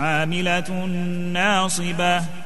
عاملة ناصبة.